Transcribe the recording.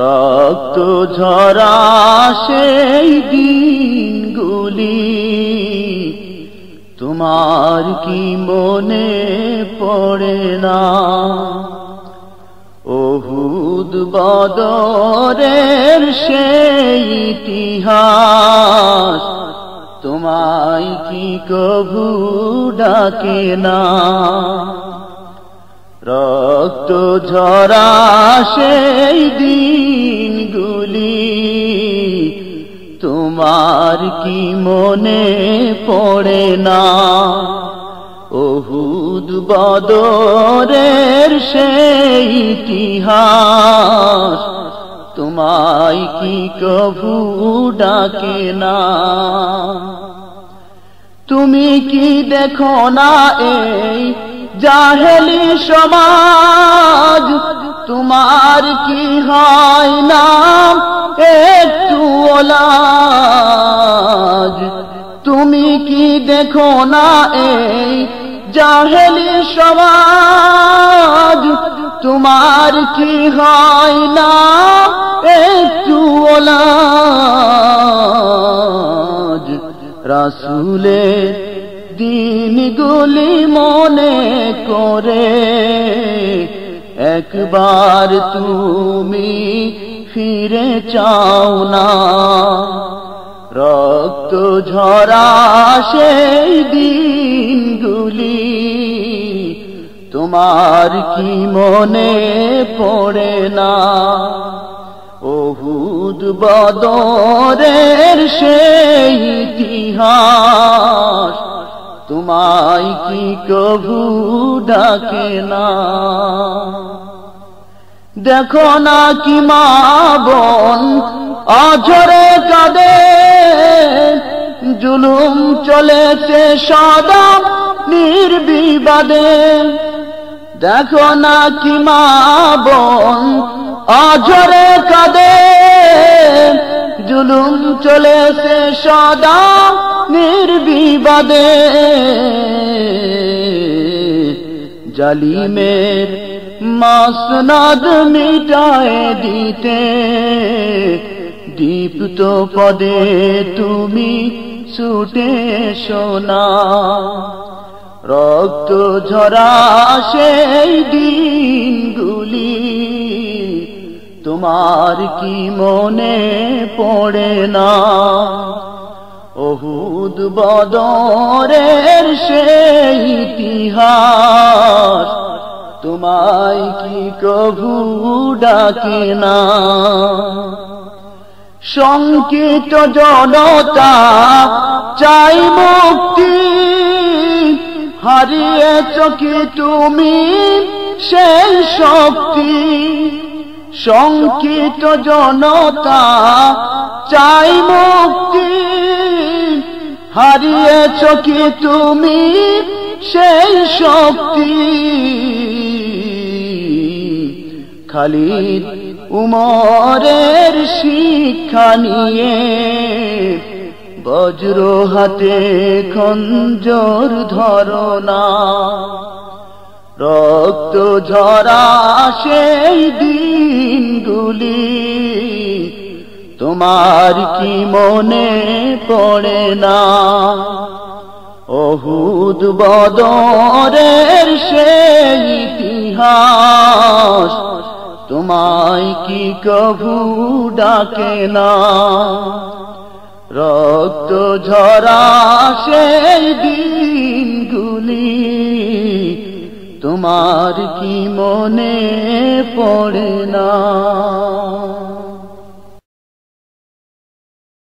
রক্ত ঝরা সেই দিনগুলি, তোমার কি মনে পড়ে না? ওহুদ বদরের সেই ইতিহাস, তোমায় কি কভু ডাকে না? রক্ত ঝরা সেই দিনগুলি, তোমার কি মনে পড়ে না? ওহুদ বদরের সেই ইতিহাস, তোমায় কি কভু ডাকে না? তুমি কি দেখো না এই জাহেলি সমাজ, তোমার কি হয় না একটু ওলাজ, তুমি কি দেখো না এই জাহেলি সমাজ? তোমার কি হয় না একটু ওলাজ, রাসুলের দিনগুলি মনে করে, একবার তুমি ফিরে চাও না। রক্ত ঝরা সেই দিনগুলি, তোমার কি মনে পড়ে না? ওহুদ বদরের সেই ইতিহাস তোমায় কি কভু ডাকে না? দেখো না কি মা বোন অঝরে কাঁদে। জুলুম চলেছে সদা নির্বিবাদে। দেখো না কি মা বোন অঝরে কাঁদে। জুলুম চলেছে সদা নির্বিবাদে জালিমের মাসনাদ মিটায় দিতে দীপ্ত পদে তুমি ছুটে সোনা। রক্ত ঝরা সেই দিনগুলি, তোমার কি মনে পড়ে না? অহুদ বদরের সেই ইতিহাস। তোমায় কি কভু ডাকে না? সংকিত জনতা চাই মুক্তি। হারিয়েছ কি তুমি সেই শক্তি? সংকিত জনতা চাই মুক্তি। হারিয়েছ কি তুমি সেই শক্তি? খালিদ উমরের শিক্ষা নিয়ে বজ্র হাতে খঞ্জর ধরনা। রক্ত ঝরা সেই দিনগুলি তোমার কি মনে পড়ে না? অহুদ বদরের সেই ইতিহাস তোমায় কি কভু ডাকে না? রক্ত ঝরা সেই দিনগুলি তোমার কি মনে পড়ে না?